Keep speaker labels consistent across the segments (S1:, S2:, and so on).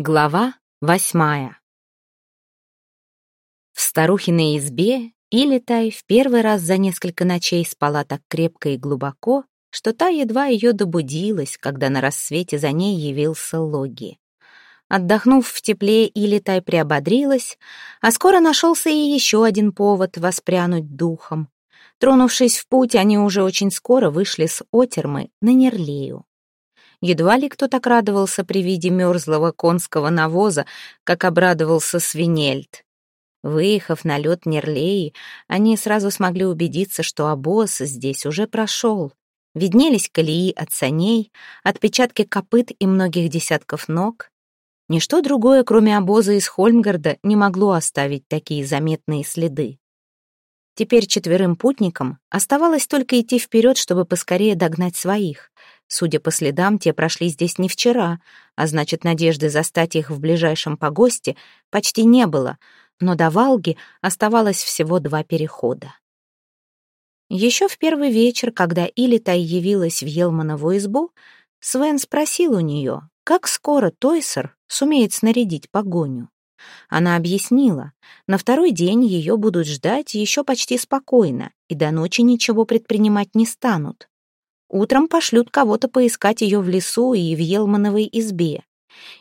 S1: Глава восьмая В старухиной избе Илитай в первый раз за несколько ночей спала так крепко и глубоко, что та едва ее добудилась, когда на рассвете за ней явился Логи. Отдохнув в тепле, Илитай приободрилась, а скоро нашелся и еще один повод воспрянуть духом. Тронувшись в путь, они уже очень скоро вышли с Отермы на Нерлею. Едва ли кто так радовался при виде мерзлого конского навоза, как обрадовался свинельд. Выехав на лед Нерлеи, они сразу смогли убедиться, что обоз здесь уже прошел. Виднелись колеи от саней, отпечатки копыт и многих десятков ног. Ничто другое, кроме обоза из Хольмгарда, не могло оставить такие заметные следы. Теперь четверым путникам оставалось только идти вперед, чтобы поскорее догнать своих. Судя по следам, те прошли здесь не вчера, а значит, надежды застать их в ближайшем погосте почти не было, но до Валги оставалось всего два перехода. Еще в первый вечер, когда Илитай явилась в Елманову избу, Свен спросил у нее, как скоро Тойсер сумеет снарядить погоню. Она объяснила, на второй день ее будут ждать еще почти спокойно, и до ночи ничего предпринимать не станут. Утром пошлют кого-то поискать ее в лесу и в Елмановой избе.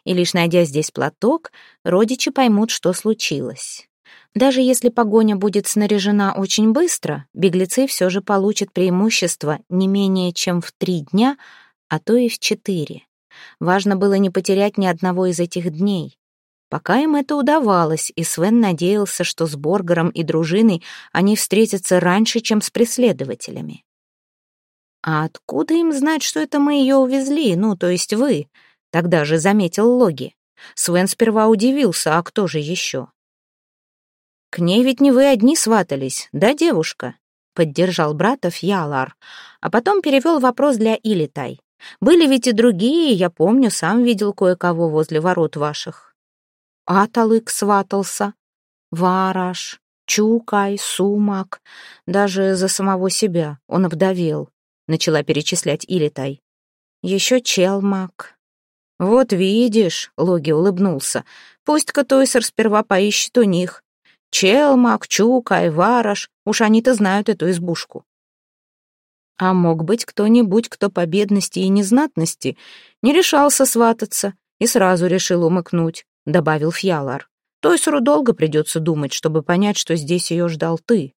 S1: И лишь найдя здесь платок, родичи поймут, что случилось. Даже если погоня будет снаряжена очень быстро, беглецы все же получат преимущество не менее чем в три дня, а то и в четыре. Важно было не потерять ни одного из этих дней. Пока им это удавалось, и Свен надеялся, что с Боргером и дружиной они встретятся раньше, чем с преследователями. «А откуда им знать, что это мы ее увезли, ну, то есть вы?» Тогда же заметил Логи. Свен сперва удивился, а кто же еще? «К ней ведь не вы одни сватались, да, девушка?» Поддержал братов Ялар, а потом перевел вопрос для Илитай. «Были ведь и другие, я помню, сам видел кое-кого возле ворот ваших». Аталык сватался, Вараш, Чукай, Сумак, даже за самого себя он обдавел начала перечислять Илитай. Еще Челмак. Вот видишь, Логи улыбнулся. Пусть-ка Тойсер сперва поищет у них. Челмак, Чукай, Вараш, уж они-то знают эту избушку. А мог быть кто-нибудь, кто по бедности и незнатности не решался свататься и сразу решил умыкнуть, добавил Фьялар. Тойсеру долго придется думать, чтобы понять, что здесь ее ждал ты.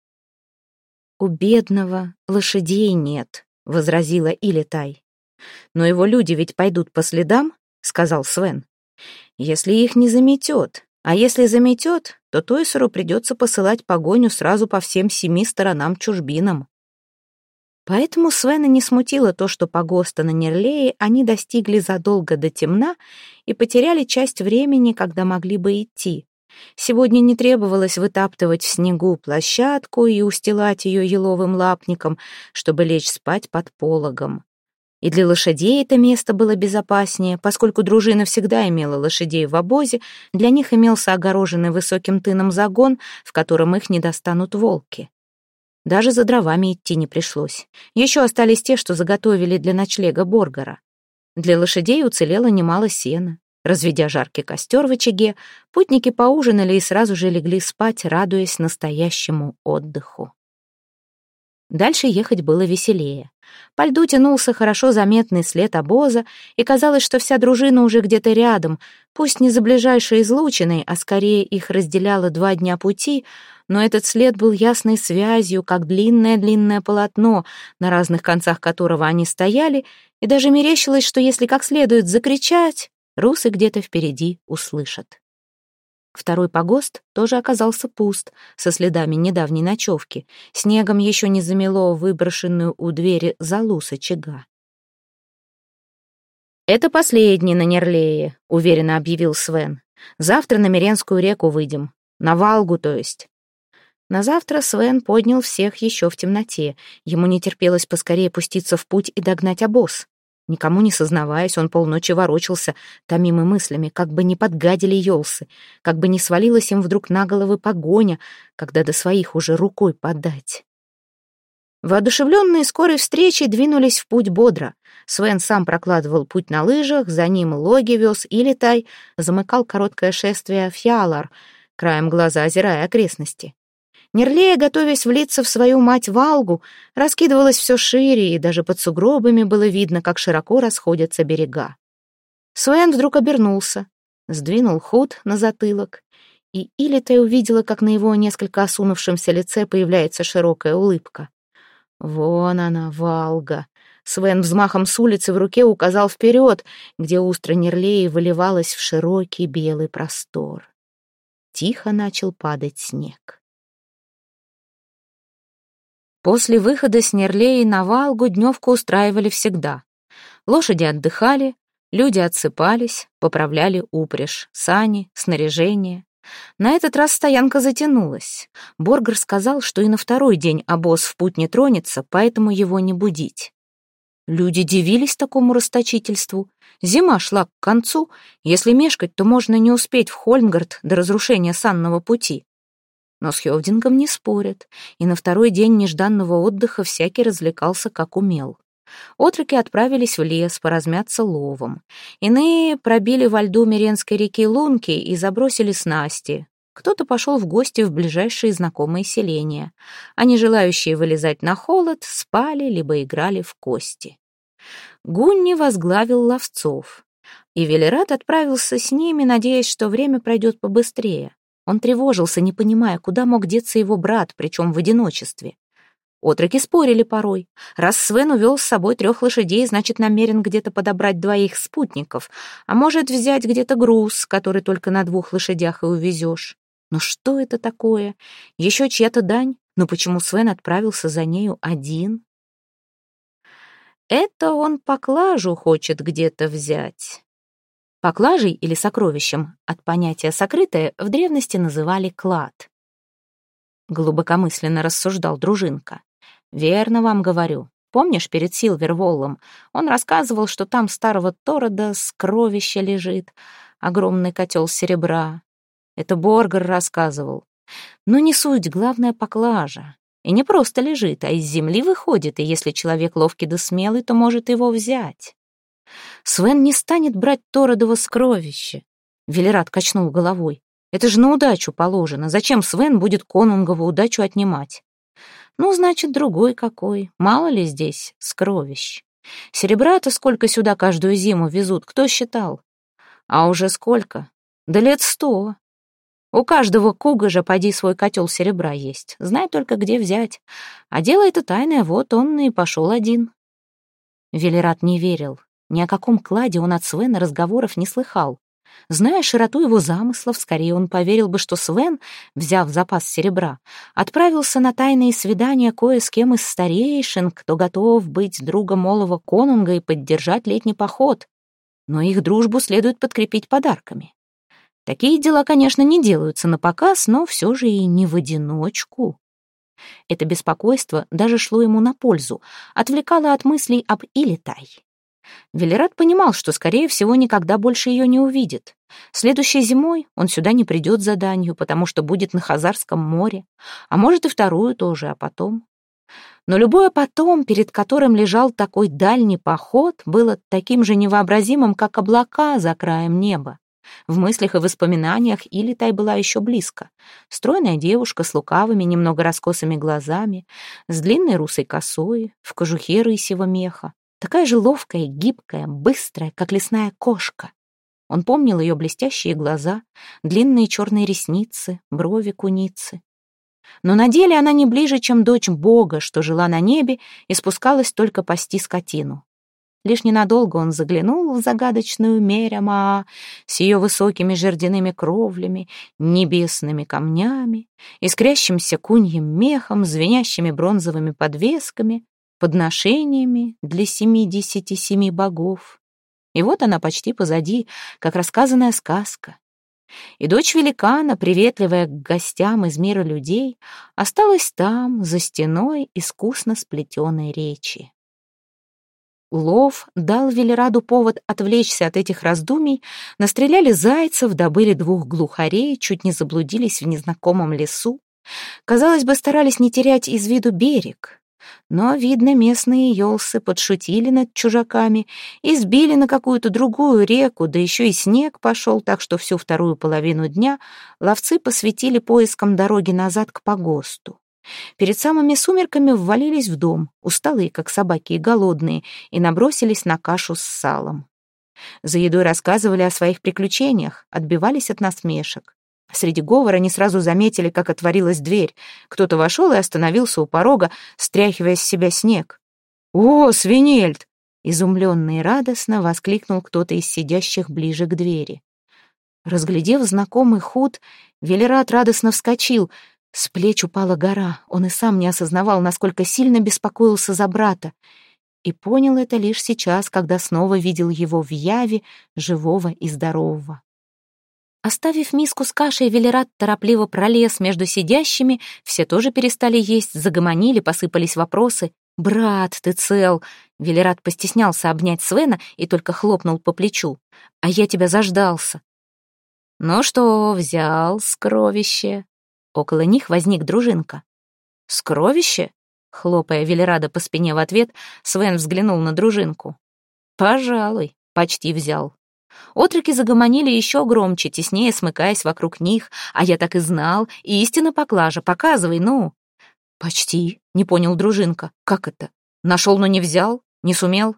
S1: У бедного лошадей нет, возразила Илитай. «Но его люди ведь пойдут по следам», — сказал Свен. «Если их не заметет, а если заметет, то Тойсеру придется посылать погоню сразу по всем семи сторонам чужбинам». Поэтому Свена не смутило то, что погоста на Нерлее они достигли задолго до темна и потеряли часть времени, когда могли бы идти. Сегодня не требовалось вытаптывать в снегу площадку и устилать ее еловым лапником, чтобы лечь спать под пологом. И для лошадей это место было безопаснее, поскольку дружина всегда имела лошадей в обозе, для них имелся огороженный высоким тыном загон, в котором их не достанут волки. Даже за дровами идти не пришлось. Еще остались те, что заготовили для ночлега Боргара. Для лошадей уцелело немало сена. Разведя жаркий костер в очаге, путники поужинали и сразу же легли спать, радуясь настоящему отдыху. Дальше ехать было веселее. По льду тянулся хорошо заметный след обоза, и казалось, что вся дружина уже где-то рядом, пусть не за ближайшей излучиной, а скорее их разделяло два дня пути, но этот след был ясной связью, как длинное-длинное полотно, на разных концах которого они стояли, и даже мерещилось, что если как следует закричать, русы где-то впереди услышат. Второй погост тоже оказался пуст, со следами недавней ночевки. Снегом еще не замело выброшенную у двери залу с очага. «Это последний на Нерлее», — уверенно объявил Свен. «Завтра на Миренскую реку выйдем. На Валгу, то есть». На завтра Свен поднял всех еще в темноте. Ему не терпелось поскорее пуститься в путь и догнать обоз. Никому не сознаваясь, он полночи ворочался, томимый мыслями, как бы не подгадили елсы, как бы не свалилась им вдруг на головы погоня, когда до своих уже рукой подать. Воодушевленные скорой встречей двинулись в путь бодро. Свен сам прокладывал путь на лыжах, за ним Логи вез и Летай, замыкал короткое шествие Фиалар, краем глаза озирая окрестности. Нерлея, готовясь влиться в свою мать Валгу, раскидывалась все шире, и даже под сугробами было видно, как широко расходятся берега. Суэн вдруг обернулся, сдвинул худ на затылок, и Илитай увидела, как на его несколько осунувшемся лице появляется широкая улыбка. Вон она, Валга. Свен взмахом с улицы в руке указал вперед, где устро Нерлеи выливалось в широкий белый простор. Тихо начал падать снег. После выхода с Нерлеи на Валгу дневку устраивали всегда. Лошади отдыхали, люди отсыпались, поправляли упряжь, сани, снаряжение. На этот раз стоянка затянулась. Боргер сказал, что и на второй день обоз в путь не тронется, поэтому его не будить. Люди дивились такому расточительству. Зима шла к концу. Если мешкать, то можно не успеть в Хольмгард до разрушения санного пути. Но с Хёвдингом не спорят, и на второй день нежданного отдыха всякий развлекался как умел. Отроки отправились в лес поразмяться ловом. Иные пробили во льду Миренской реки лунки и забросили снасти. Кто-то пошел в гости в ближайшие знакомые селения. Они, желающие вылезать на холод, спали либо играли в кости. Гунни возглавил ловцов. И Велерат отправился с ними, надеясь, что время пройдет побыстрее. Он тревожился, не понимая, куда мог деться его брат, причем в одиночестве. Отроки спорили порой. Раз Свен увел с собой трех лошадей, значит, намерен где-то подобрать двоих спутников, а может взять где-то груз, который только на двух лошадях и увезешь. Но что это такое? Еще чья-то дань? Но почему Свен отправился за нею один? Это он поклажу хочет где-то взять. Поклажей или сокровищем от понятия «сокрытое» в древности называли клад. Глубокомысленно рассуждал Дружинка. «Верно вам говорю. Помнишь, перед Силверволлом он рассказывал, что там старого Торода скровище лежит, огромный котел серебра. Это Боргар рассказывал. Но не суть, главное поклажа. И не просто лежит, а из земли выходит, и если человек ловкий да смелый, то может его взять. Свен не станет брать Тородово скровище. Велерат качнул головой. Это же на удачу положено. Зачем Свен будет конунгову удачу отнимать? Ну, значит, другой какой. Мало ли здесь скровищ. Серебра-то сколько сюда каждую зиму везут, кто считал? А уже сколько? Да лет сто. У каждого куга же поди свой котел серебра есть. Знай только, где взять. А дело это тайное, вот он и пошел один. Велерат не верил. Ни о каком кладе он от Свена разговоров не слыхал. Зная широту его замыслов, скорее он поверил бы, что Свен, взяв запас серебра, отправился на тайные свидания кое с кем из старейшин, кто готов быть другом Олова Конунга и поддержать летний поход. Но их дружбу следует подкрепить подарками. Такие дела, конечно, не делаются на показ, но все же и не в одиночку. Это беспокойство даже шло ему на пользу, отвлекало от мыслей об Илитай. Велерат понимал, что, скорее всего, никогда больше ее не увидит. Следующей зимой он сюда не придет за данью, потому что будет на Хазарском море, а может и вторую тоже, а потом. Но любое потом, перед которым лежал такой дальний поход, было таким же невообразимым, как облака за краем неба. В мыслях и воспоминаниях Илитай была еще близко. Стройная девушка с лукавыми, немного раскосыми глазами, с длинной русой косой, в кожухе рысьего меха. Такая же ловкая, гибкая, быстрая, как лесная кошка. Он помнил ее блестящие глаза, длинные черные ресницы, брови куницы. Но на деле она не ближе, чем дочь Бога, что жила на небе и спускалась только пасти скотину. Лишь ненадолго он заглянул в загадочную Меряма с ее высокими жердяными кровлями, небесными камнями, искрящимся куньим мехом, звенящими бронзовыми подвесками, подношениями для семидесяти семи богов. И вот она почти позади, как рассказанная сказка. И дочь великана, приветливая к гостям из мира людей, осталась там, за стеной искусно сплетенной речи. Лов дал Велераду повод отвлечься от этих раздумий, настреляли зайцев, добыли двух глухарей, чуть не заблудились в незнакомом лесу. Казалось бы, старались не терять из виду берег, Но, видно, местные елсы подшутили над чужаками и сбили на какую-то другую реку, да еще и снег пошел, так что всю вторую половину дня ловцы посвятили поискам дороги назад к погосту. Перед самыми сумерками ввалились в дом, усталые, как собаки, и голодные, и набросились на кашу с салом. За едой рассказывали о своих приключениях, отбивались от насмешек. Среди говора они сразу заметили, как отворилась дверь. Кто-то вошел и остановился у порога, стряхивая с себя снег. «О, свинельд!» — изумленно и радостно воскликнул кто-то из сидящих ближе к двери. Разглядев знакомый худ, Велерат радостно вскочил. С плеч упала гора. Он и сам не осознавал, насколько сильно беспокоился за брата. И понял это лишь сейчас, когда снова видел его в яве, живого и здорового. Оставив миску с кашей, Велерат торопливо пролез между сидящими, все тоже перестали есть, загомонили, посыпались вопросы. «Брат, ты цел!» Велерат постеснялся обнять Свена и только хлопнул по плечу. «А я тебя заждался». «Ну что, взял скровище?» Около них возник дружинка. «Скровище?» Хлопая Велерада по спине в ответ, Свен взглянул на дружинку. «Пожалуй, почти взял». Отроки загомонили еще громче, теснее смыкаясь вокруг них. А я так и знал. Истина поклажа, показывай, ну. Почти, не понял дружинка. Как это? Нашел, но не взял? Не сумел?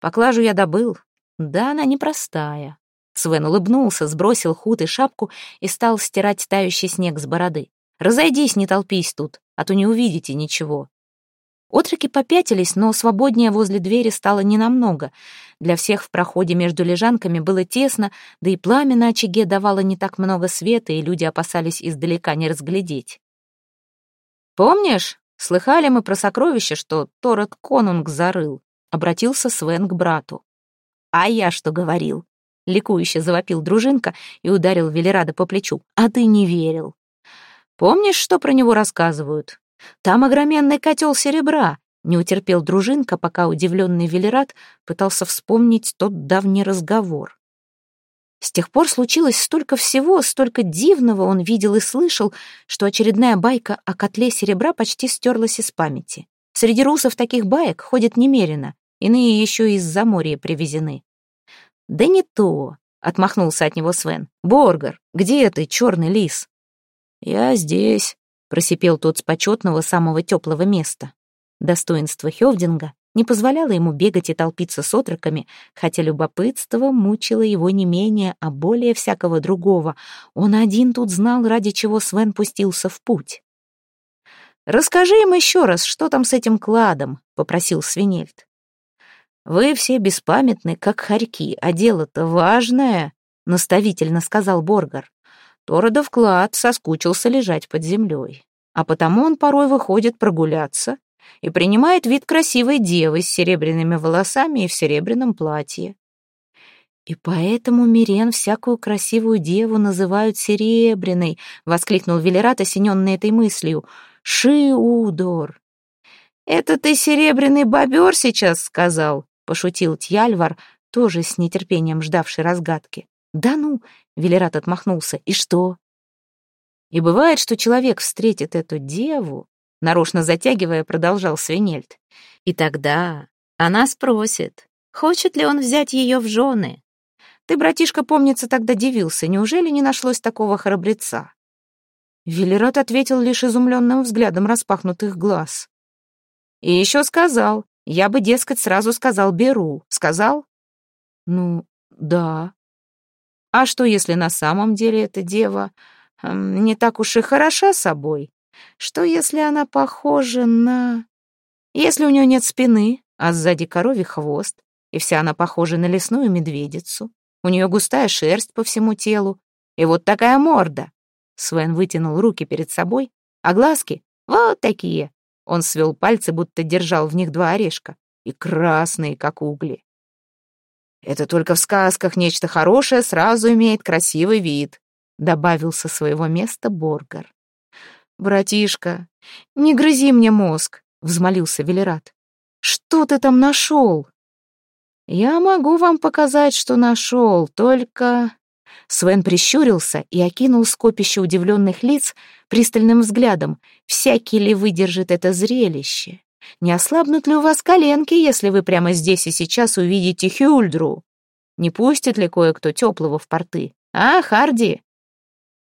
S1: Поклажу я добыл. Да, она непростая. Свен улыбнулся, сбросил худ и шапку и стал стирать тающий снег с бороды. «Разойдись, не толпись тут, а то не увидите ничего. Отроки попятились, но свободнее возле двери стало ненамного. Для всех в проходе между лежанками было тесно, да и пламя на очаге давало не так много света, и люди опасались издалека не разглядеть. «Помнишь, слыхали мы про сокровище, что Торет Конунг зарыл?» — обратился Свен к брату. «А я что говорил?» — ликующе завопил дружинка и ударил Велерада по плечу. «А ты не верил. Помнишь, что про него рассказывают? Там огроменный котел серебра. Не утерпел дружинка, пока удивленный Велерат пытался вспомнить тот давний разговор. С тех пор случилось столько всего, столько дивного он видел и слышал, что очередная байка о котле серебра почти стерлась из памяти. Среди русов таких баек ходит немерено, иные еще из-за моря привезены. «Да не то», — отмахнулся от него Свен. «Боргар, где ты, черный лис?» «Я здесь», просипел тот с почетного самого теплого места. Достоинство Хевдинга не позволяло ему бегать и толпиться с отроками, хотя любопытство мучило его не менее, а более всякого другого. Он один тут знал, ради чего Свен пустился в путь. «Расскажи им еще раз, что там с этим кладом», — попросил Свинельд. «Вы все беспамятны, как хорьки, а дело-то важное», — наставительно сказал Боргар. Тородов клад соскучился лежать под землей, а потому он порой выходит прогуляться и принимает вид красивой девы с серебряными волосами и в серебряном платье. «И поэтому Мирен всякую красивую деву называют серебряной», — воскликнул Велерат, осененный этой мыслью. «Шиудор!» «Это ты серебряный бобер сейчас сказал?» — пошутил Тьяльвар, тоже с нетерпением ждавший разгадки. «Да ну!» — Велерат отмахнулся. «И что?» И бывает, что человек встретит эту деву, нарочно затягивая, продолжал Свинельд. И тогда она спросит, хочет ли он взять ее в жены. Ты, братишка, помнится, тогда дивился, неужели не нашлось такого храбреца? Велерат ответил лишь изумленным взглядом распахнутых глаз. И еще сказал, я бы, дескать, сразу сказал «беру». Сказал? Ну, да. А что, если на самом деле эта дева эм, не так уж и хороша собой? Что, если она похожа на... Если у нее нет спины, а сзади коровий хвост, и вся она похожа на лесную медведицу, у нее густая шерсть по всему телу, и вот такая морда. Свен вытянул руки перед собой, а глазки вот такие. Он свел пальцы, будто держал в них два орешка, и красные, как угли. Это только в сказках нечто хорошее сразу имеет красивый вид», — добавил со своего места Боргар. «Братишка, не грызи мне мозг», — взмолился Велерат. «Что ты там нашел?» «Я могу вам показать, что нашел, только...» Свен прищурился и окинул скопище удивленных лиц пристальным взглядом. Всякий ли выдержит это зрелище? Не ослабнут ли у вас коленки, если вы прямо здесь и сейчас увидите Хюльдру? Не пустит ли кое-кто теплого в порты? А, Харди?»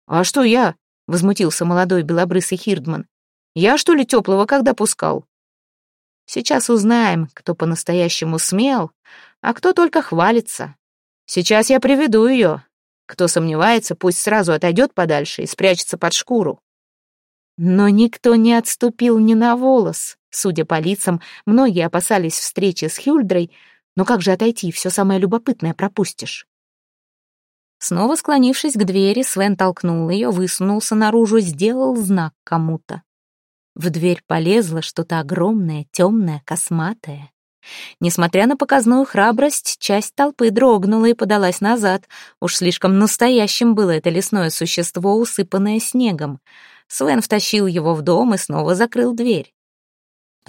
S1: «А что я?» — возмутился молодой белобрысый Хирдман. «Я, что ли, теплого когда пускал?» «Сейчас узнаем, кто по-настоящему смел, а кто только хвалится. Сейчас я приведу ее. Кто сомневается, пусть сразу отойдет подальше и спрячется под шкуру». Но никто не отступил ни на волос. Судя по лицам, многие опасались встречи с Хюльдрой, но как же отойти, все самое любопытное пропустишь. Снова склонившись к двери, Свен толкнул ее, высунулся наружу, сделал знак кому-то. В дверь полезло что-то огромное, темное, косматое. Несмотря на показную храбрость, часть толпы дрогнула и подалась назад. Уж слишком настоящим было это лесное существо, усыпанное снегом. Свен втащил его в дом и снова закрыл дверь.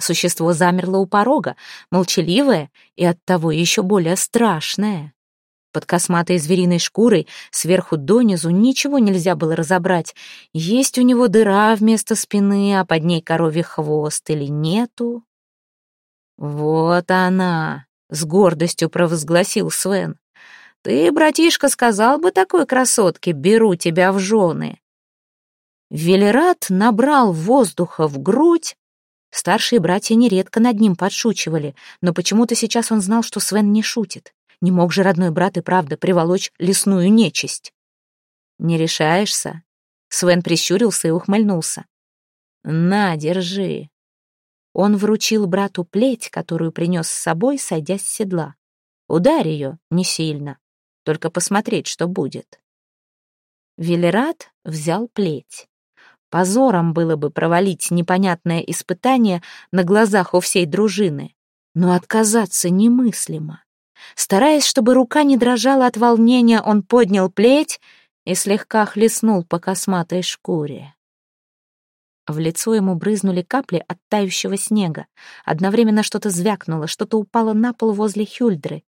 S1: Существо замерло у порога, молчаливое и оттого еще более страшное. Под косматой звериной шкурой сверху донизу ничего нельзя было разобрать. Есть у него дыра вместо спины, а под ней коровий хвост или нету. «Вот она!» — с гордостью провозгласил Свен. «Ты, братишка, сказал бы такой красотке, беру тебя в жены». Велерат набрал воздуха в грудь, Старшие братья нередко над ним подшучивали, но почему-то сейчас он знал, что Свен не шутит. Не мог же родной брат и правда приволочь лесную нечисть. «Не решаешься?» Свен прищурился и ухмыльнулся. «На, держи». Он вручил брату плеть, которую принес с собой, сойдя с седла. «Ударь ее не сильно, только посмотреть, что будет». Велерат взял плеть. Позором было бы провалить непонятное испытание на глазах у всей дружины. Но отказаться немыслимо. Стараясь, чтобы рука не дрожала от волнения, он поднял плеть и слегка хлестнул по косматой шкуре. В лицо ему брызнули капли от тающего снега. Одновременно что-то звякнуло, что-то упало на пол возле Хюльдры.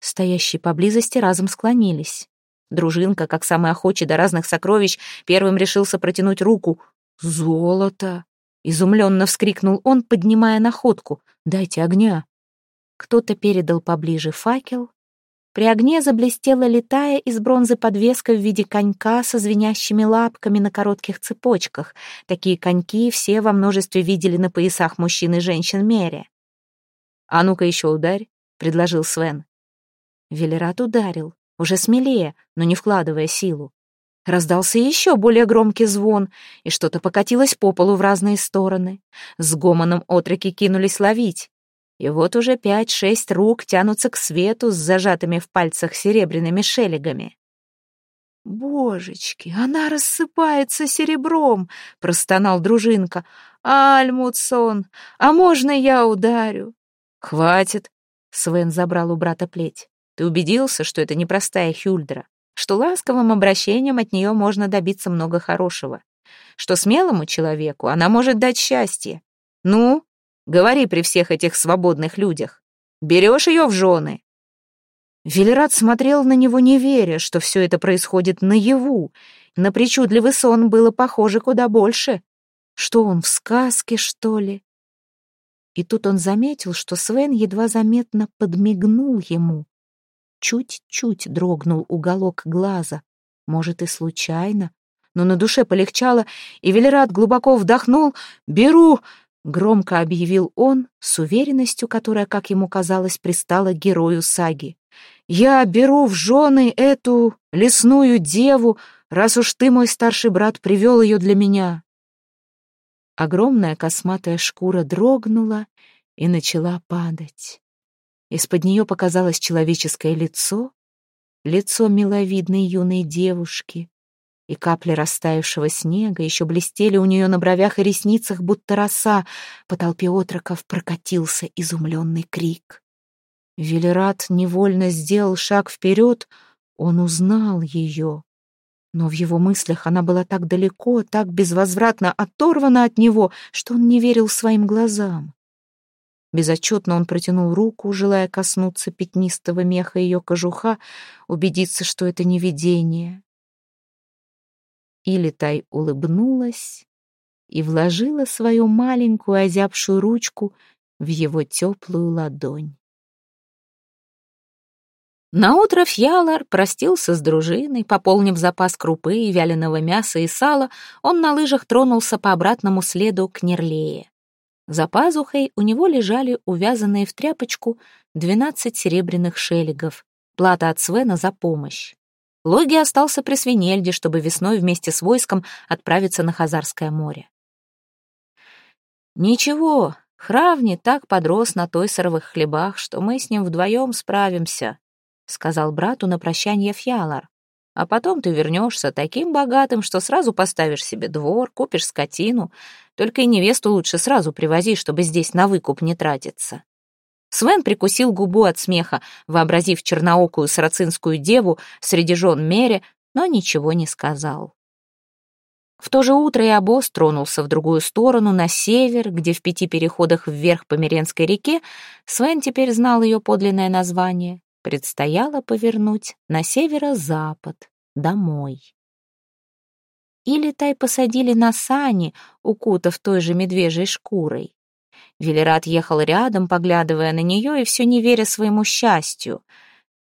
S1: Стоящие поблизости разом склонились. Дружинка, как самый охочий до разных сокровищ, первым решился протянуть руку. «Золото!» — изумленно вскрикнул он, поднимая находку. «Дайте огня!» Кто-то передал поближе факел. При огне заблестела летая из бронзы подвеска в виде конька со звенящими лапками на коротких цепочках. Такие коньки все во множестве видели на поясах мужчин и женщин мере. «А ну-ка еще ударь», — предложил Свен. Велерат ударил уже смелее, но не вкладывая силу. Раздался еще более громкий звон, и что-то покатилось по полу в разные стороны. С гомоном отроки кинулись ловить. И вот уже пять-шесть рук тянутся к свету с зажатыми в пальцах серебряными шелегами. «Божечки, она рассыпается серебром!» — простонал дружинка. «Альмутсон, а можно я ударю?» «Хватит!» — Свен забрал у брата плеть. Ты убедился, что это непростая Хюльдра, что ласковым обращением от нее можно добиться много хорошего, что смелому человеку она может дать счастье. Ну, говори при всех этих свободных людях. Берешь ее в жены?» Велерат смотрел на него, не веря, что все это происходит наяву. На причудливый сон было похоже куда больше. Что он, в сказке, что ли? И тут он заметил, что Свен едва заметно подмигнул ему. Чуть-чуть дрогнул уголок глаза. Может, и случайно. Но на душе полегчало, и Велерат глубоко вдохнул. «Беру!» — громко объявил он, с уверенностью, которая, как ему казалось, пристала герою саги. «Я беру в жены эту лесную деву, раз уж ты, мой старший брат, привел ее для меня». Огромная косматая шкура дрогнула и начала падать. Из-под нее показалось человеческое лицо, лицо миловидной юной девушки, и капли растаявшего снега еще блестели у нее на бровях и ресницах, будто роса. По толпе отроков прокатился изумленный крик. Велерат невольно сделал шаг вперед, он узнал ее. Но в его мыслях она была так далеко, так безвозвратно оторвана от него, что он не верил своим глазам. Безотчетно он протянул руку, желая коснуться пятнистого меха ее кожуха, убедиться, что это не видение. Илитай улыбнулась и вложила свою маленькую озябшую ручку в его теплую ладонь. Наутро Фьялар простился с дружиной, пополнив запас крупы и вяленого мяса и сала, он на лыжах тронулся по обратному следу к Нерлее. За пазухой у него лежали увязанные в тряпочку двенадцать серебряных шелегов, плата от Свена за помощь. Логи остался при Свинельде, чтобы весной вместе с войском отправиться на Хазарское море. «Ничего, Хравни так подрос на тойсоровых хлебах, что мы с ним вдвоем справимся», сказал брату на прощание Фьялар. А потом ты вернешься таким богатым, что сразу поставишь себе двор, купишь скотину. Только и невесту лучше сразу привози, чтобы здесь на выкуп не тратиться. Свен прикусил губу от смеха, вообразив черноокую сарацинскую деву среди жен Мере, но ничего не сказал. В то же утро и обоз тронулся в другую сторону, на север, где в пяти переходах вверх по Меренской реке Свен теперь знал ее подлинное название предстояло повернуть на северо-запад, домой. Или тай посадили на сани, укутав той же медвежьей шкурой. Велерат ехал рядом, поглядывая на нее и все не веря своему счастью.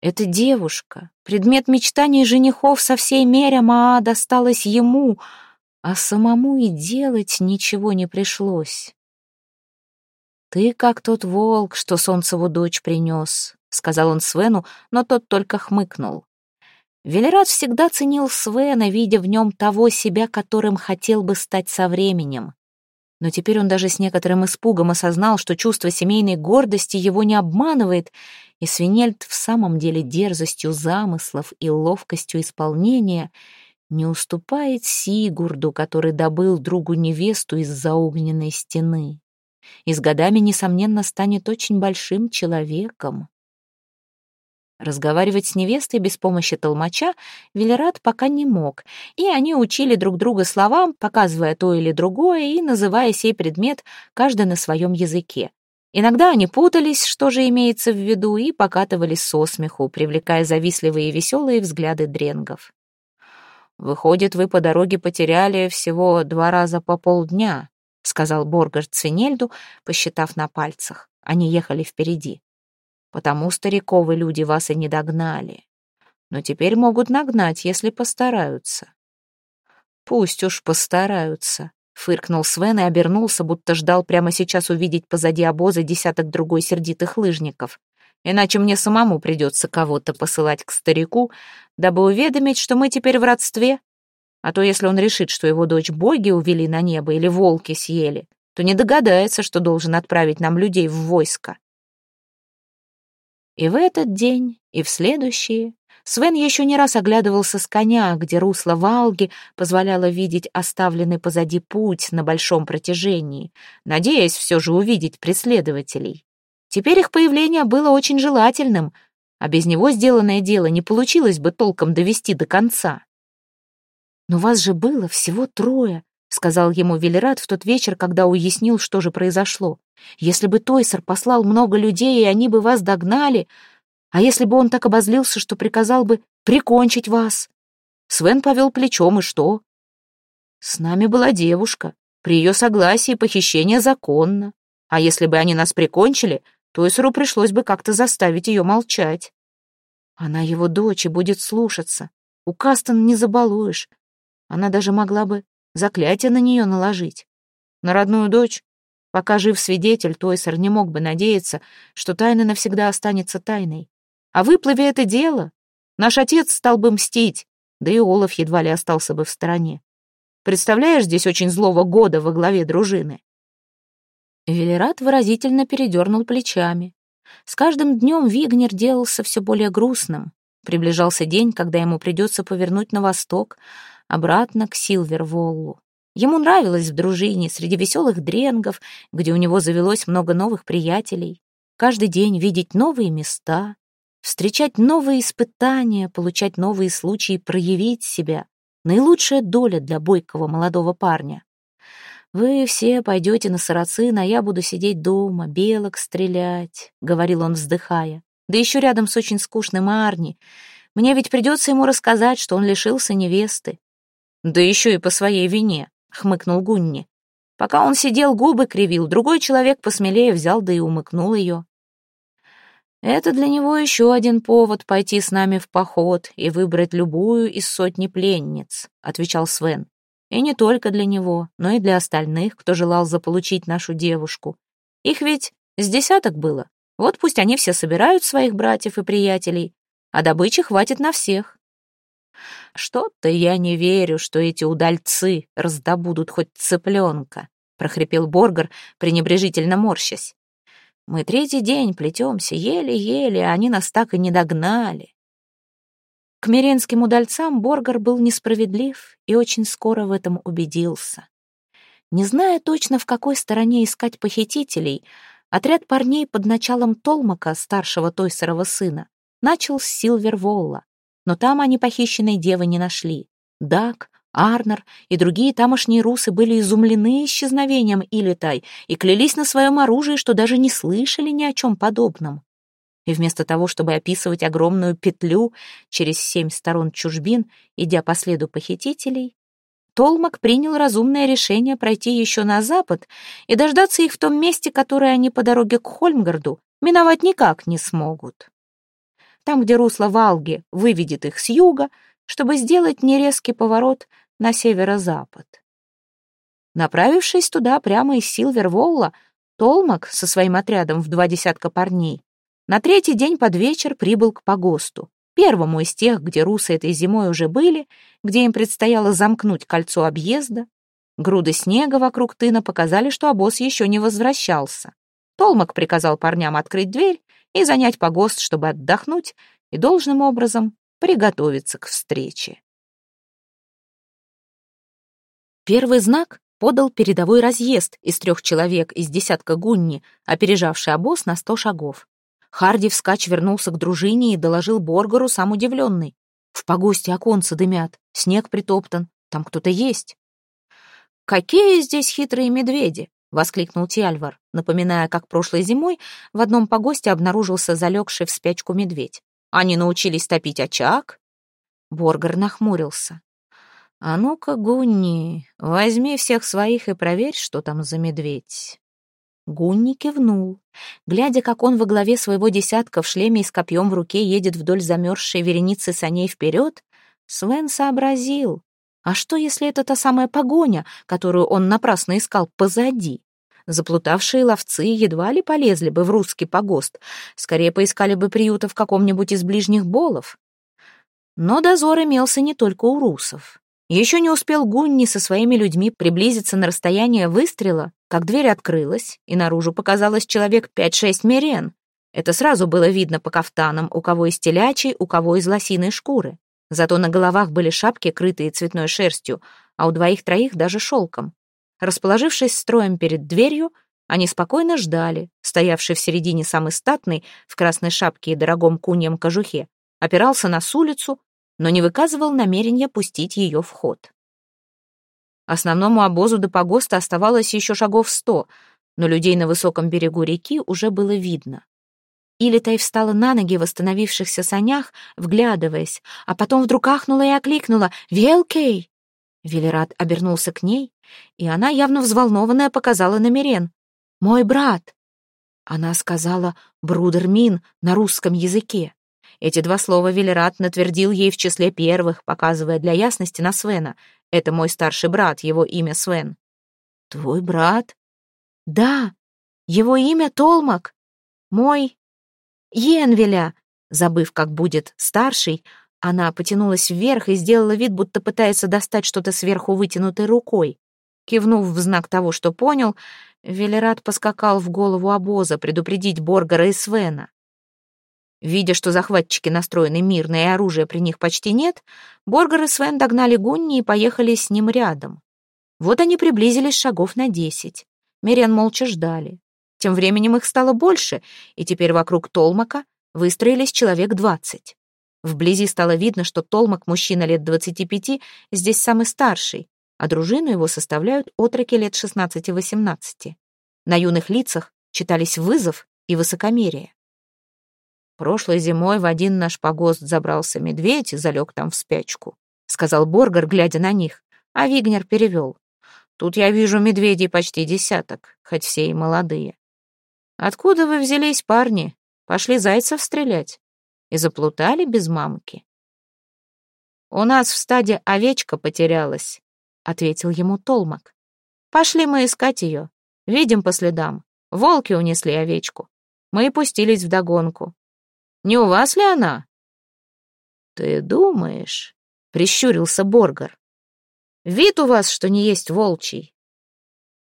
S1: Эта девушка, предмет мечтаний женихов со всей меря Маа досталась ему, а самому и делать ничего не пришлось. «Ты как тот волк, что солнцеву дочь принес», сказал он Свену, но тот только хмыкнул. Велерат всегда ценил Свена, видя в нем того себя, которым хотел бы стать со временем. Но теперь он даже с некоторым испугом осознал, что чувство семейной гордости его не обманывает, и Свинельд в самом деле дерзостью замыслов и ловкостью исполнения не уступает Сигурду, который добыл другу невесту из-за огненной стены. И с годами, несомненно, станет очень большим человеком. Разговаривать с невестой без помощи толмача Велерат пока не мог, и они учили друг друга словам, показывая то или другое и называя сей предмет каждый на своем языке. Иногда они путались, что же имеется в виду, и покатывались со смеху, привлекая завистливые и веселые взгляды дренгов. «Выходит, вы по дороге потеряли всего два раза по полдня», сказал Боргард Цинельду, посчитав на пальцах. Они ехали впереди потому стариковы люди вас и не догнали. Но теперь могут нагнать, если постараются. Пусть уж постараются, фыркнул Свен и обернулся, будто ждал прямо сейчас увидеть позади обоза десяток другой сердитых лыжников. Иначе мне самому придется кого-то посылать к старику, дабы уведомить, что мы теперь в родстве. А то если он решит, что его дочь боги увели на небо или волки съели, то не догадается, что должен отправить нам людей в войско. И в этот день, и в следующие Свен еще не раз оглядывался с коня, где русло Валги позволяло видеть оставленный позади путь на большом протяжении, надеясь все же увидеть преследователей. Теперь их появление было очень желательным, а без него сделанное дело не получилось бы толком довести до конца. «Но вас же было всего трое», — сказал ему Велерат в тот вечер, когда уяснил, что же произошло. «Если бы Тойсер послал много людей, и они бы вас догнали, а если бы он так обозлился, что приказал бы прикончить вас?» Свен повел плечом, и что? «С нами была девушка. При ее согласии похищение законно. А если бы они нас прикончили, Тойсеру пришлось бы как-то заставить ее молчать. Она его дочь и будет слушаться. У Кастон не забалуешь. Она даже могла бы заклятие на нее наложить. На родную дочь, пока жив свидетель, Тойсер не мог бы надеяться, что тайна навсегда останется тайной. А выплыве это дело, наш отец стал бы мстить, да и Олаф едва ли остался бы в стороне. Представляешь здесь очень злого года во главе дружины?» Велерат выразительно передернул плечами. С каждым днем Вигнер делался все более грустным. Приближался день, когда ему придется повернуть на восток, обратно к Силверволлу. Ему нравилось в дружине среди веселых дренгов, где у него завелось много новых приятелей. Каждый день видеть новые места, встречать новые испытания, получать новые случаи проявить себя. Наилучшая доля для бойкого молодого парня. «Вы все пойдете на сарацин, а я буду сидеть дома, белок стрелять», — говорил он, вздыхая. «Да еще рядом с очень скучным Арни. Мне ведь придется ему рассказать, что он лишился невесты, «Да еще и по своей вине», — хмыкнул Гунни. Пока он сидел, губы кривил, другой человек посмелее взял да и умыкнул ее. Это для него еще один повод пойти с нами в поход и выбрать любую из сотни пленниц, отвечал Свен. И не только для него, но и для остальных, кто желал заполучить нашу девушку. Их ведь с десяток было. Вот пусть они все собирают своих братьев и приятелей, а добычи хватит на всех. Что-то я не верю, что эти удальцы раздобудут хоть цыпленка, прохрипел Боргер, пренебрежительно морщась. Мы третий день плетемся, еле-еле, а они нас так и не догнали. К миренским удальцам Боргер был несправедлив и очень скоро в этом убедился. Не зная точно, в какой стороне искать похитителей, отряд парней под началом Толмака, старшего Тойсерова сына, начал с Силверволла, но там они похищенной девы не нашли. Дак, Арнер и другие тамошние русы были изумлены исчезновением Илитай и клялись на своем оружии, что даже не слышали ни о чем подобном. И вместо того, чтобы описывать огромную петлю через семь сторон чужбин, идя по следу похитителей, Толмак принял разумное решение пройти еще на запад и дождаться их в том месте, которое они по дороге к Хольмгарду миновать никак не смогут. Там, где русло Валги выведет их с юга, чтобы сделать нерезкий поворот на северо-запад. Направившись туда прямо из Силверволла, Толмак со своим отрядом в два десятка парней на третий день под вечер прибыл к погосту, первому из тех, где русы этой зимой уже были, где им предстояло замкнуть кольцо объезда. Груды снега вокруг тына показали, что обоз еще не возвращался. Толмак приказал парням открыть дверь и занять погост, чтобы отдохнуть и должным образом приготовиться к встрече. Первый знак подал передовой разъезд из трех человек из десятка гунни, опережавший обоз на сто шагов. Харди вскач вернулся к дружине и доложил Боргару сам удивленный. В погосте оконца дымят, снег притоптан, там кто-то есть. «Какие здесь хитрые медведи!» — воскликнул Тиальвар, напоминая, как прошлой зимой в одном погосте обнаружился залегший в спячку медведь. «Они научились топить очаг?» Боргар нахмурился. «А ну-ка, Гунни, возьми всех своих и проверь, что там за медведь». Гунни кивнул, глядя, как он во главе своего десятка в шлеме и с копьем в руке едет вдоль замерзшей вереницы саней вперед, Свен сообразил. А что, если это та самая погоня, которую он напрасно искал позади? Заплутавшие ловцы едва ли полезли бы в русский погост, скорее поискали бы приюта в каком-нибудь из ближних болов. Но дозор имелся не только у русов. Еще не успел Гунни со своими людьми приблизиться на расстояние выстрела, как дверь открылась, и наружу показалось человек пять-шесть мерен. Это сразу было видно по кафтанам, у кого из телячьей, у кого из лосиной шкуры. Зато на головах были шапки, крытые цветной шерстью, а у двоих-троих даже шелком. Расположившись строем перед дверью, они спокойно ждали, стоявший в середине самый статный, в красной шапке и дорогом куньем кожухе, опирался на улицу, но не выказывал намерения пустить ее в ход. Основному обозу до погоста оставалось еще шагов сто, но людей на высоком берегу реки уже было видно. Илитай встала на ноги в остановившихся санях, вглядываясь, а потом вдруг ахнула и окликнула «Велкей!». Велерат обернулся к ней, и она, явно взволнованная, показала на Мирен. «Мой брат!» Она сказала «Брудермин» на русском языке. Эти два слова Велерат натвердил ей в числе первых, показывая для ясности на Свена. Это мой старший брат, его имя Свен. Твой брат? Да, его имя Толмак. Мой Йенвеля. Забыв, как будет старший, она потянулась вверх и сделала вид, будто пытается достать что-то сверху вытянутой рукой. Кивнув в знак того, что понял, Велерат поскакал в голову обоза предупредить Боргара и Свена. Видя, что захватчики настроены мирно и оружия при них почти нет, Боргар и Свен догнали Гунни и поехали с ним рядом. Вот они приблизились шагов на десять. Мериан молча ждали. Тем временем их стало больше, и теперь вокруг Толмака выстроились человек двадцать. Вблизи стало видно, что Толмак, мужчина лет двадцати пяти, здесь самый старший, а дружину его составляют отроки лет шестнадцати-восемнадцати. На юных лицах читались вызов и высокомерие. Прошлой зимой в один наш погост забрался медведь и залег там в спячку, сказал Боргар, глядя на них, а Вигнер перевел. Тут я вижу медведей почти десяток, хоть все и молодые. Откуда вы взялись, парни? Пошли зайцев стрелять? И заплутали без мамки? У нас в стаде овечка потерялась, ответил ему Толмак. Пошли мы искать ее. Видим по следам. Волки унесли овечку. Мы и пустились вдогонку. Не у вас ли она? Ты думаешь? Прищурился Боргар. Вид у вас, что не есть волчий.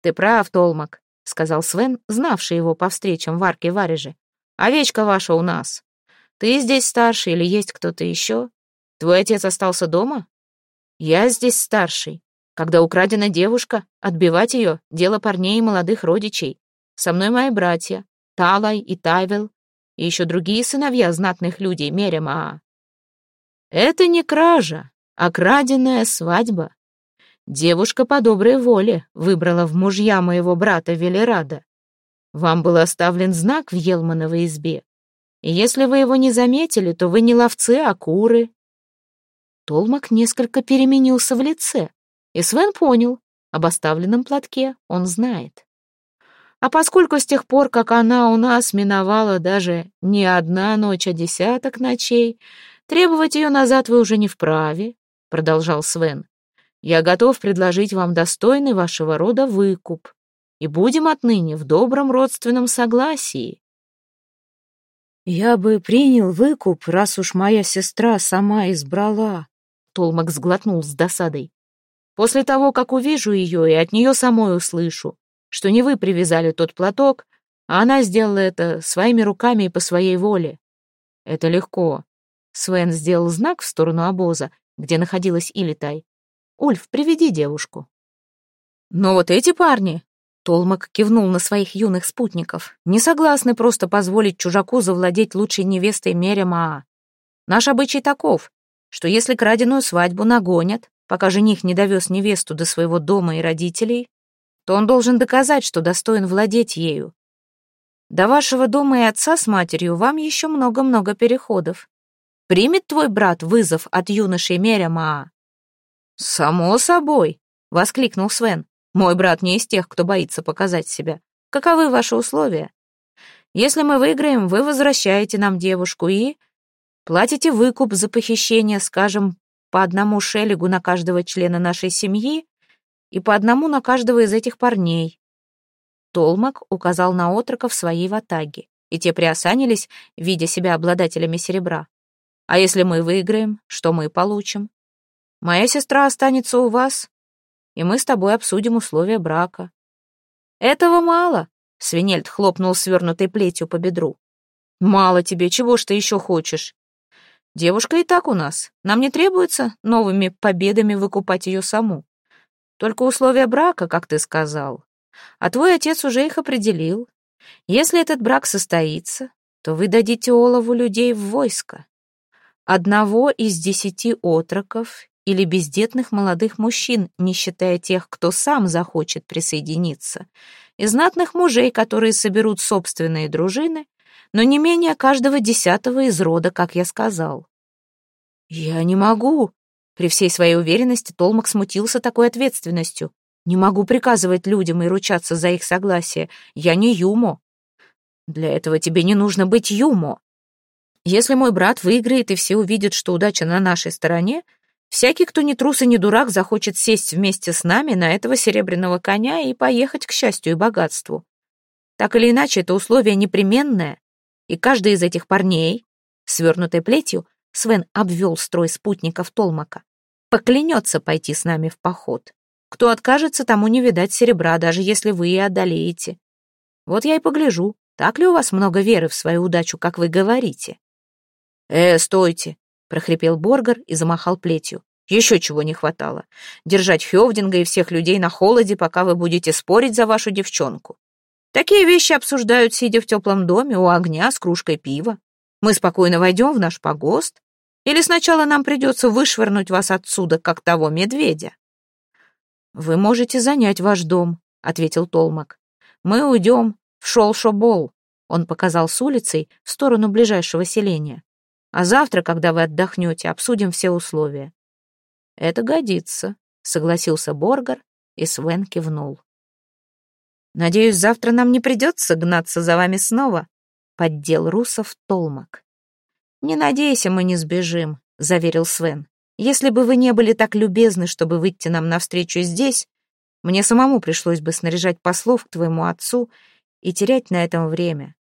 S1: Ты прав, Толмак, сказал Свен, знавший его по встречам в арке Варежи. Овечка ваша у нас. Ты здесь старший или есть кто-то еще? Твой отец остался дома? Я здесь старший. Когда украдена девушка, отбивать ее — дело парней и молодых родичей. Со мной мои братья, Талай и Тайвел, и еще другие сыновья знатных людей Мерема. Это не кража, а краденая свадьба. Девушка по доброй воле выбрала в мужья моего брата Велерада. Вам был оставлен знак в Елмановой избе. Если вы его не заметили, то вы не ловцы, а куры. Толмак несколько переменился в лице. И Свен понял, об оставленном платке он знает. А поскольку с тех пор, как она у нас миновала даже не одна ночь, а десяток ночей, требовать ее назад вы уже не вправе, продолжал Свен. Я готов предложить вам достойный вашего рода выкуп, и будем отныне в добром родственном согласии. Я бы принял выкуп, раз уж моя сестра сама избрала. Толмак сглотнул с досадой. После того, как увижу ее и от нее самой услышу, что не вы привязали тот платок, а она сделала это своими руками и по своей воле. Это легко. Свен сделал знак в сторону обоза, где находилась Илитай. «Ульф, приведи девушку». «Но вот эти парни...» Толмак кивнул на своих юных спутников. «Не согласны просто позволить чужаку завладеть лучшей невестой Меремаа. Наш обычай таков, что если краденую свадьбу нагонят, пока жених не довез невесту до своего дома и родителей, то он должен доказать, что достоин владеть ею. До вашего дома и отца с матерью вам еще много-много переходов. Примет твой брат вызов от юноши Мерямаа?» «Само собой», — воскликнул Свен. «Мой брат не из тех, кто боится показать себя. Каковы ваши условия? Если мы выиграем, вы возвращаете нам девушку и платите выкуп за похищение, скажем, по одному шелегу на каждого члена нашей семьи и по одному на каждого из этих парней. Толмак указал на отроков своей ватаги, и те приосанились, видя себя обладателями серебра. А если мы выиграем, что мы получим? Моя сестра останется у вас, и мы с тобой обсудим условия брака. Этого мало, Свинельд хлопнул свернутой плетью по бедру. Мало тебе, чего ж ты еще хочешь? Девушка и так у нас. Нам не требуется новыми победами выкупать ее саму. Только условия брака, как ты сказал. А твой отец уже их определил. Если этот брак состоится, то вы дадите Олову людей в войско. Одного из десяти отроков или бездетных молодых мужчин, не считая тех, кто сам захочет присоединиться, и знатных мужей, которые соберут собственные дружины, но не менее каждого десятого из рода, как я сказал. «Я не могу!» При всей своей уверенности Толмак смутился такой ответственностью. «Не могу приказывать людям и ручаться за их согласие. Я не Юмо». «Для этого тебе не нужно быть Юмо. Если мой брат выиграет и все увидят, что удача на нашей стороне, всякий, кто не трус и не дурак, захочет сесть вместе с нами на этого серебряного коня и поехать к счастью и богатству. Так или иначе, это условие непременное, и каждый из этих парней, свернутой плетью, Свен обвел строй спутников Толмака, поклянется пойти с нами в поход. Кто откажется, тому не видать серебра, даже если вы и одолеете. Вот я и погляжу, так ли у вас много веры в свою удачу, как вы говорите. «Э, стойте!» — прохрипел Боргар и замахал плетью. «Еще чего не хватало. Держать Хевдинга и всех людей на холоде, пока вы будете спорить за вашу девчонку. Такие вещи обсуждают, сидя в теплом доме у огня с кружкой пива. Мы спокойно войдем в наш погост. Или сначала нам придется вышвырнуть вас отсюда, как того медведя?» «Вы можете занять ваш дом», — ответил Толмак. «Мы уйдем в Шолшобол», — он показал с улицей в сторону ближайшего селения. «А завтра, когда вы отдохнете, обсудим все условия». «Это годится», — согласился Боргар и Свен кивнул. «Надеюсь, завтра нам не придется гнаться за вами снова», — поддел Русов Толмак. «Не надейся, мы не сбежим», — заверил Свен. «Если бы вы не были так любезны, чтобы выйти нам навстречу здесь, мне самому пришлось бы снаряжать послов к твоему отцу и терять на этом время.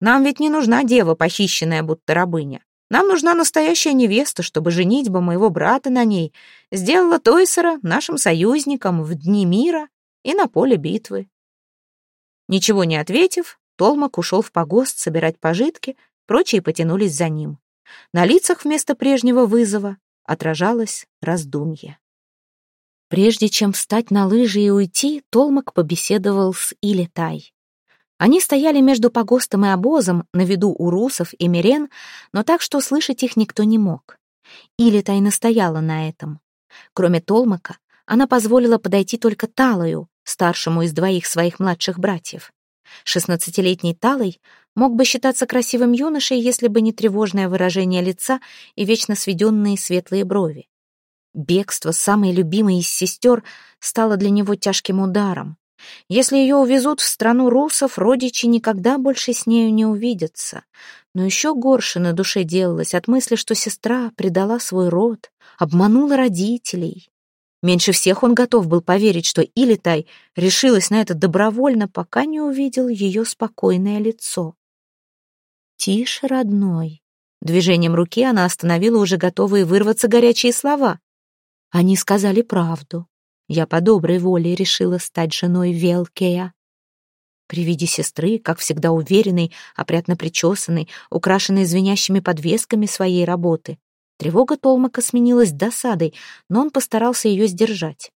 S1: Нам ведь не нужна дева, похищенная будто рабыня. Нам нужна настоящая невеста, чтобы женитьба моего брата на ней сделала Тойсера нашим союзником в дни мира и на поле битвы. Ничего не ответив, Толмак ушел в погост собирать пожитки, прочие потянулись за ним. На лицах вместо прежнего вызова отражалось раздумье. Прежде чем встать на лыжи и уйти, Толмак побеседовал с Илетай. Они стояли между погостом и обозом, на виду у русов и мирен, но так, что слышать их никто не мог. Илитай настояла на этом. Кроме Толмака, она позволила подойти только Талаю, старшему из двоих своих младших братьев. Шестнадцатилетний Талой мог бы считаться красивым юношей, если бы не тревожное выражение лица и вечно сведенные светлые брови. Бегство самой любимой из сестер стало для него тяжким ударом. Если ее увезут в страну русов, родичи никогда больше с нею не увидятся. Но еще горше на душе делалось от мысли, что сестра предала свой род, обманула родителей. Меньше всех он готов был поверить, что Илитай решилась на это добровольно, пока не увидел ее спокойное лицо. «Тише, родной!» Движением руки она остановила уже готовые вырваться горячие слова. Они сказали правду. Я по доброй воле решила стать женой Велкея. При виде сестры, как всегда уверенной, опрятно причесанной, украшенной звенящими подвесками своей работы, Тревога Толмака сменилась досадой, но он постарался ее сдержать.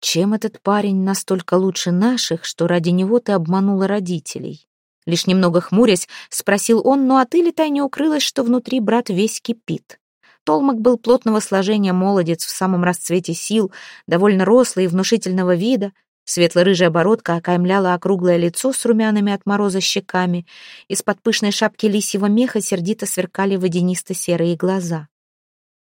S1: «Чем этот парень настолько лучше наших, что ради него ты обманула родителей?» Лишь немного хмурясь, спросил он, но от Илитай не укрылось, что внутри брат весь кипит. Толмак был плотного сложения молодец в самом расцвете сил, довольно рослый и внушительного вида, Светло-рыжая бородка окаймляла округлое лицо с румяными от мороза щеками. Из-под пышной шапки лисьего меха сердито сверкали водянисто-серые глаза.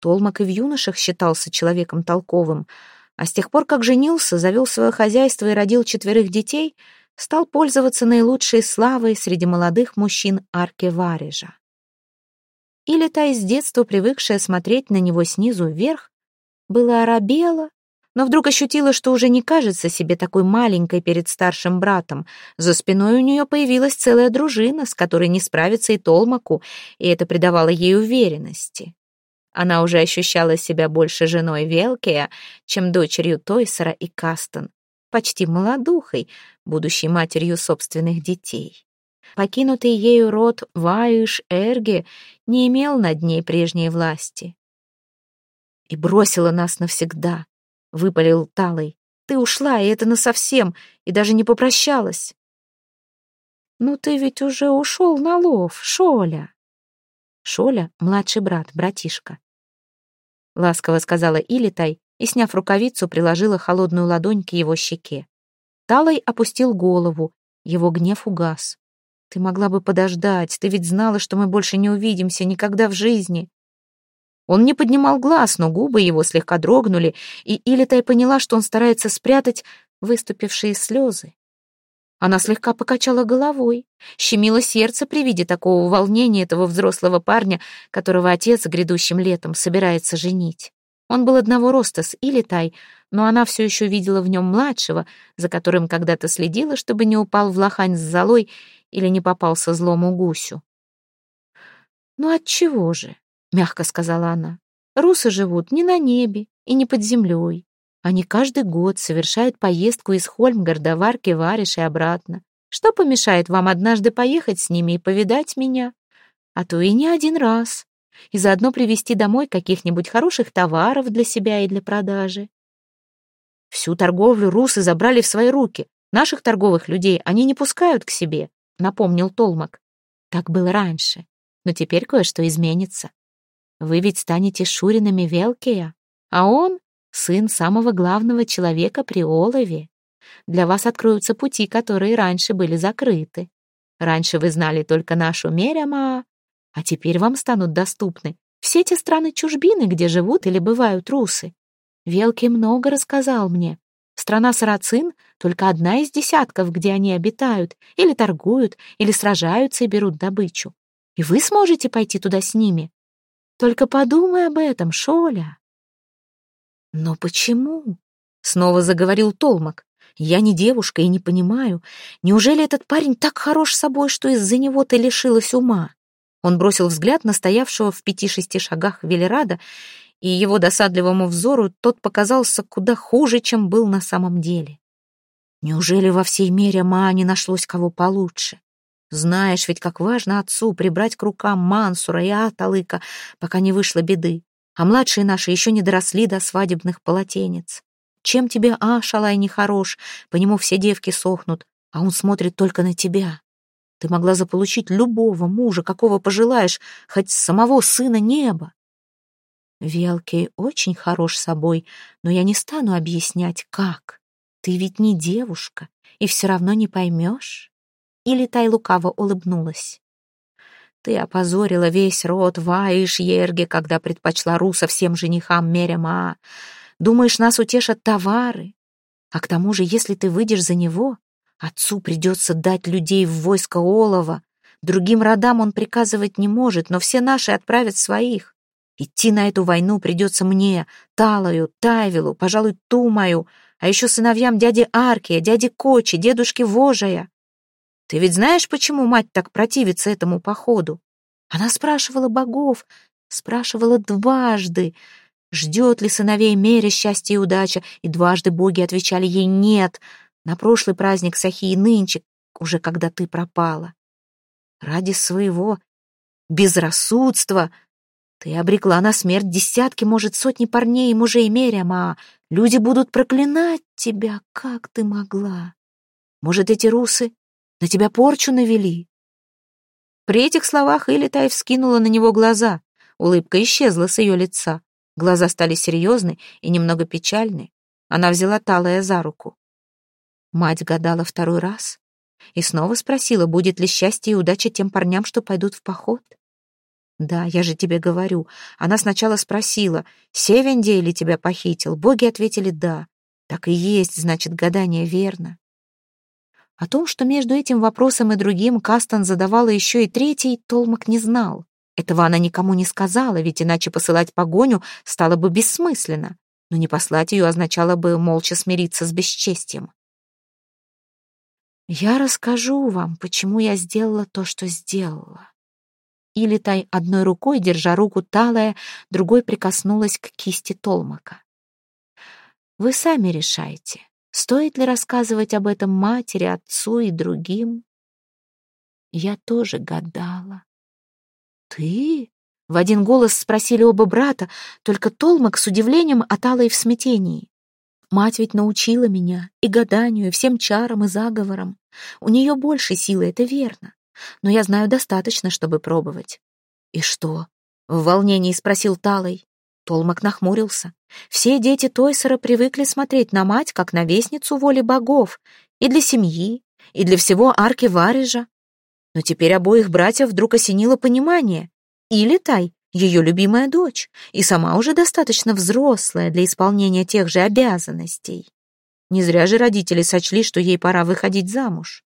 S1: Толмак и в юношах считался человеком толковым, а с тех пор, как женился, завел свое хозяйство и родил четверых детей, стал пользоваться наилучшей славой среди молодых мужчин арки Варежа. Или та из детства, привыкшая смотреть на него снизу вверх, была оробела но вдруг ощутила, что уже не кажется себе такой маленькой перед старшим братом. За спиной у нее появилась целая дружина, с которой не справится и Толмаку, и это придавало ей уверенности. Она уже ощущала себя больше женой Велкея, чем дочерью Тойсера и Кастон, почти молодухой, будущей матерью собственных детей. Покинутый ею род Ваюш Эрги не имел над ней прежней власти. И бросила нас навсегда, — выпалил Талой. «Ты ушла, и это насовсем, и даже не попрощалась». «Ну ты ведь уже ушел на лов, Шоля!» Шоля — младший брат, братишка. Ласково сказала Илитай и, сняв рукавицу, приложила холодную ладонь к его щеке. Талой опустил голову, его гнев угас. «Ты могла бы подождать, ты ведь знала, что мы больше не увидимся никогда в жизни». Он не поднимал глаз, но губы его слегка дрогнули, и Илитай поняла, что он старается спрятать выступившие слезы. Она слегка покачала головой, щемило сердце при виде такого волнения этого взрослого парня, которого отец грядущим летом собирается женить. Он был одного роста с Илитай, но она все еще видела в нем младшего, за которым когда-то следила, чтобы не упал в лохань с золой или не попался злому гусю. «Ну отчего же?» — мягко сказала она. «Русы живут не на небе и не под землей. Они каждый год совершают поездку из Хольмгарда в Арке и обратно. Что помешает вам однажды поехать с ними и повидать меня? А то и не один раз. И заодно привезти домой каких-нибудь хороших товаров для себя и для продажи. Всю торговлю русы забрали в свои руки. Наших торговых людей они не пускают к себе, напомнил Толмак. Так было раньше, но теперь кое-что изменится. Вы ведь станете Шуринами Велкия, а он — сын самого главного человека при Олове. Для вас откроются пути, которые раньше были закрыты. Раньше вы знали только нашу Меряма, а теперь вам станут доступны все те страны-чужбины, где живут или бывают русы. Велки много рассказал мне. Страна Сарацин — только одна из десятков, где они обитают, или торгуют, или сражаются и берут добычу. И вы сможете пойти туда с ними. Только подумай об этом, Шоля. Но почему? Снова заговорил Толмак. Я не девушка и не понимаю. Неужели этот парень так хорош собой, что из-за него ты лишилась ума? Он бросил взгляд на стоявшего в пяти-шести шагах Велерада, и его досадливому взору тот показался куда хуже, чем был на самом деле. Неужели во всей мере Ма не нашлось кого получше? Знаешь ведь, как важно отцу прибрать к рукам Мансура и Аталыка, пока не вышло беды, а младшие наши еще не доросли до свадебных полотенец. Чем тебе А, Шалай, не хорош, по нему все девки сохнут, а он смотрит только на тебя. Ты могла заполучить любого мужа, какого пожелаешь, хоть самого сына неба. Велкий очень хорош собой, но я не стану объяснять, как. Ты ведь не девушка, и все равно не поймешь. Или Тай лукаво улыбнулась. Ты опозорила весь род Ваиш Ерге, когда предпочла Руса всем женихам Мерема. Думаешь, нас утешат товары? А к тому же, если ты выйдешь за него, отцу придется дать людей в войско Олова. Другим родам он приказывать не может, но все наши отправят своих. Идти на эту войну придется мне, Талаю, Тайвилу, пожалуй, Тумаю, а еще сыновьям дяди Аркия, дяди Кочи, дедушки Вожая. Ты ведь знаешь, почему мать так противится этому походу? Она спрашивала богов, спрашивала дважды, Ждет ли сыновей Мере счастье и удача? И дважды боги отвечали ей «нет». На прошлый праздник Сахи и нынче, уже когда ты пропала. Ради своего безрассудства ты обрекла на смерть десятки, может, сотни парней и мужей Мериама, а люди будут проклинать тебя, как ты могла. Может, эти русы на тебя порчу навели?» При этих словах Илитай вскинула на него глаза. Улыбка исчезла с ее лица. Глаза стали серьезны и немного печальны. Она взяла Талая за руку. Мать гадала второй раз и снова спросила, будет ли счастье и удача тем парням, что пойдут в поход. Да, я же тебе говорю. Она сначала спросила, Севенде ли тебя похитил? Боги ответили «да». Так и есть, значит, гадание верно. О том, что между этим вопросом и другим Кастон задавала еще и третий, Толмак не знал. Этого она никому не сказала, ведь иначе посылать погоню стало бы бессмысленно. Но не послать ее означало бы молча смириться с бесчестием. «Я расскажу вам, почему я сделала то, что сделала». Илитай одной рукой, держа руку талая, другой прикоснулась к кисти Толмака. «Вы сами решайте, стоит ли рассказывать об этом матери, отцу и другим?» Я тоже гадала. «Ты?» — в один голос спросили оба брата, только Толмак с удивлением, а Тала в смятении. «Мать ведь научила меня и гаданию, и всем чарам, и заговорам. У нее больше силы, это верно. Но я знаю достаточно, чтобы пробовать». «И что?» — в волнении спросил Талой. Толмак нахмурился. Все дети Тойсера привыкли смотреть на мать, как на вестницу воли богов, и для семьи, и для всего арки Варежа. Но теперь обоих братьев вдруг осенило понимание. Или Тай, ее любимая дочь, и сама уже достаточно взрослая для исполнения тех же обязанностей. Не зря же родители сочли, что ей пора выходить замуж.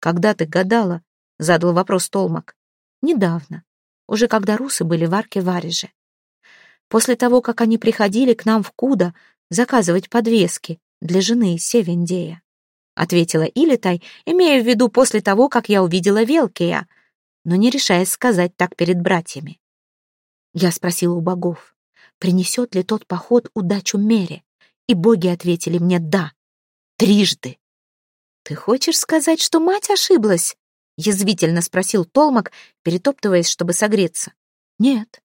S1: «Когда ты гадала?» — задал вопрос Толмак. «Недавно, уже когда русы были в арке Вареже. После того, как они приходили к нам в Куда заказывать подвески для жены Севендея. — ответила Илитай, имея в виду после того, как я увидела Велкия, но не решаясь сказать так перед братьями. Я спросила у богов, принесет ли тот поход удачу Мере, и боги ответили мне «да», трижды. «Ты хочешь сказать, что мать ошиблась?» — язвительно спросил Толмак, перетоптываясь, чтобы согреться. «Нет,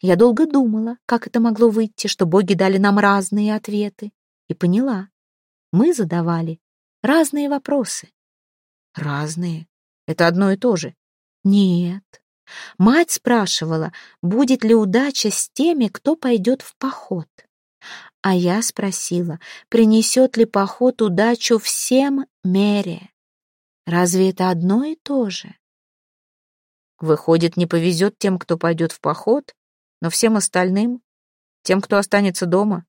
S1: я долго думала, как это могло выйти, что боги дали нам разные ответы, и поняла. Мы задавали разные вопросы. Разные? Это одно и то же? Нет. Мать спрашивала, будет ли удача с теми, кто пойдет в поход. А я спросила, принесет ли поход удачу всем мере. Разве это одно и то же? Выходит, не повезет тем, кто пойдет в поход, но всем остальным, тем, кто останется дома,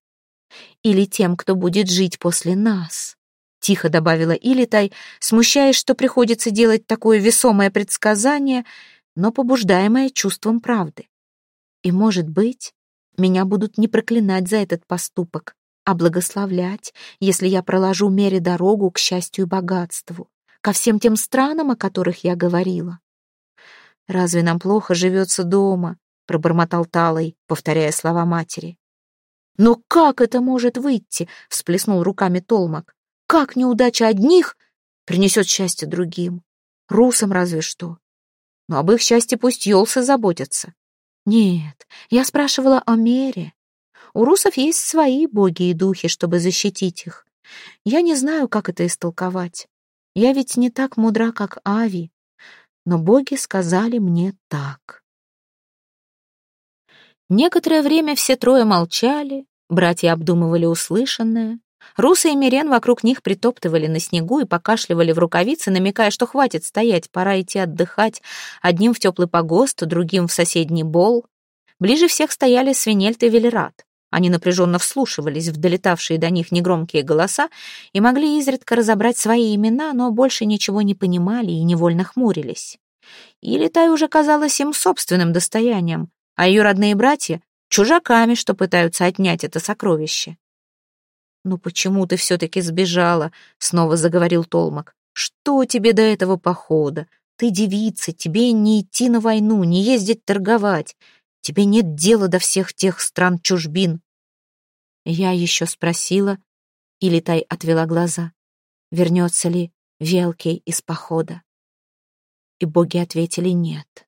S1: Или тем, кто будет жить после нас? Тихо добавила Илитай, смущаясь, что приходится делать такое весомое предсказание, но побуждаемое чувством правды. И, может быть, меня будут не проклинать за этот поступок, а благословлять, если я проложу мере дорогу к счастью и богатству, ко всем тем странам, о которых я говорила. «Разве нам плохо живется дома?» — пробормотал Талой, повторяя слова матери. «Но как это может выйти?» — всплеснул руками Толмак. «Как неудача одних принесет счастье другим? Русам разве что. Но об их счастье пусть Йолсы заботятся. Нет, я спрашивала о мере. У русов есть свои боги и духи, чтобы защитить их. Я не знаю, как это истолковать. Я ведь не так мудра, как Ави. Но боги сказали мне так. Некоторое время все трое молчали, братья обдумывали услышанное. Руса и Мирен вокруг них притоптывали на снегу и покашливали в рукавицы, намекая, что хватит стоять, пора идти отдыхать, одним в теплый погост, другим в соседний бол. Ближе всех стояли Свинельт и Велерат. Они напряженно вслушивались в долетавшие до них негромкие голоса и могли изредка разобрать свои имена, но больше ничего не понимали и невольно хмурились. Или Тай уже казалась им собственным достоянием, а ее родные братья — чужаками, что пытаются отнять это сокровище. «Ну почему ты все-таки сбежала?» — снова заговорил Толмак. «Что тебе до этого похода? Ты девица, тебе не идти на войну, не ездить торговать. Тебе нет дела до всех тех стран-чужбин». Я еще спросила, или Тай отвела глаза, вернется ли Велкий из похода. И боги ответили нет.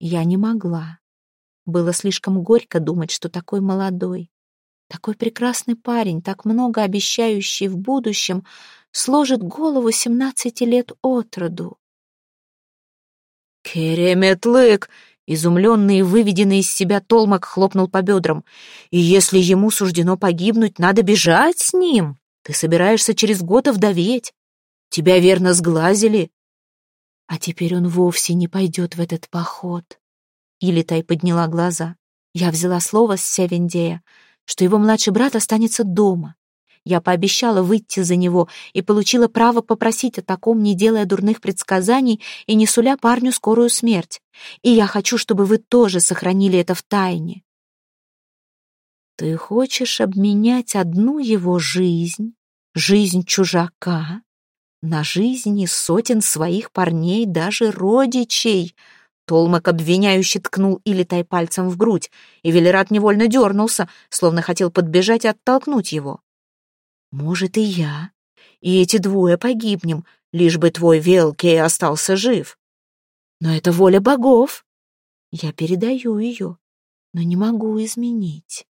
S1: Я не могла. Было слишком горько думать, что такой молодой, такой прекрасный парень, так много обещающий в будущем, сложит голову семнадцати лет от роду. «Кереметлык!» Изумленный и выведенный из себя Толмак хлопнул по бедрам. «И если ему суждено погибнуть, надо бежать с ним. Ты собираешься через год овдоветь. Тебя верно сглазили». А теперь он вовсе не пойдет в этот поход. Илитай подняла глаза. Я взяла слово с Севендея, что его младший брат останется дома. Я пообещала выйти за него и получила право попросить о таком, не делая дурных предсказаний и не суля парню скорую смерть. И я хочу, чтобы вы тоже сохранили это в тайне. Ты хочешь обменять одну его жизнь, жизнь чужака, на жизни сотен своих парней, даже родичей? Толмак обвиняюще ткнул Илитай пальцем в грудь, и Велерат невольно дернулся, словно хотел подбежать и оттолкнуть его. Может, и я, и эти двое погибнем, лишь бы твой Велкей остался жив. Но это воля богов. Я передаю ее, но не могу изменить.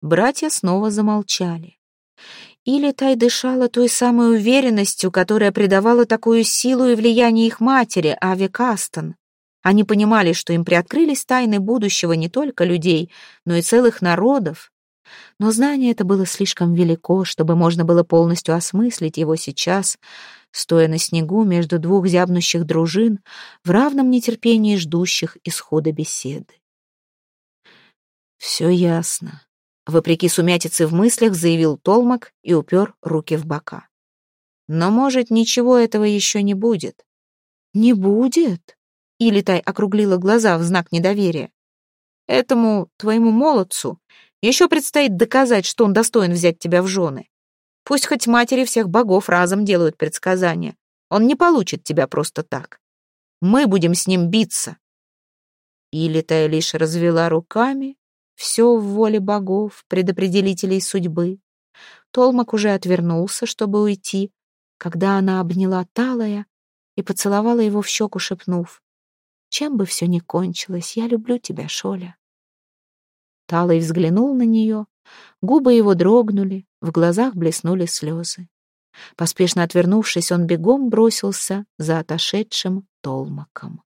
S1: Братья снова замолчали. Или Тай дышала той самой уверенностью, которая придавала такую силу и влияние их матери, Ави Кастон. Они понимали, что им приоткрылись тайны будущего не только людей, но и целых народов, но знание это было слишком велико, чтобы можно было полностью осмыслить его сейчас, стоя на снегу между двух зябнущих дружин, в равном нетерпении ждущих исхода беседы. «Все ясно», — вопреки сумятице в мыслях заявил Толмак и упер руки в бока. «Но, может, ничего этого еще не будет». «Не будет?» — Илитай округлила глаза в знак недоверия. «Этому твоему молодцу еще предстоит доказать, что он достоин взять тебя в жены. Пусть хоть матери всех богов разом делают предсказания. Он не получит тебя просто так. Мы будем с ним биться. Или Тая лишь развела руками. Все в воле богов, предопределителей судьбы. Толмак уже отвернулся, чтобы уйти, когда она обняла Талая и поцеловала его в щеку, шепнув, «Чем бы все ни кончилось, я люблю тебя, Шоля». Талый взглянул на нее, губы его дрогнули, в глазах блеснули слезы. Поспешно отвернувшись, он бегом бросился за отошедшим толмаком.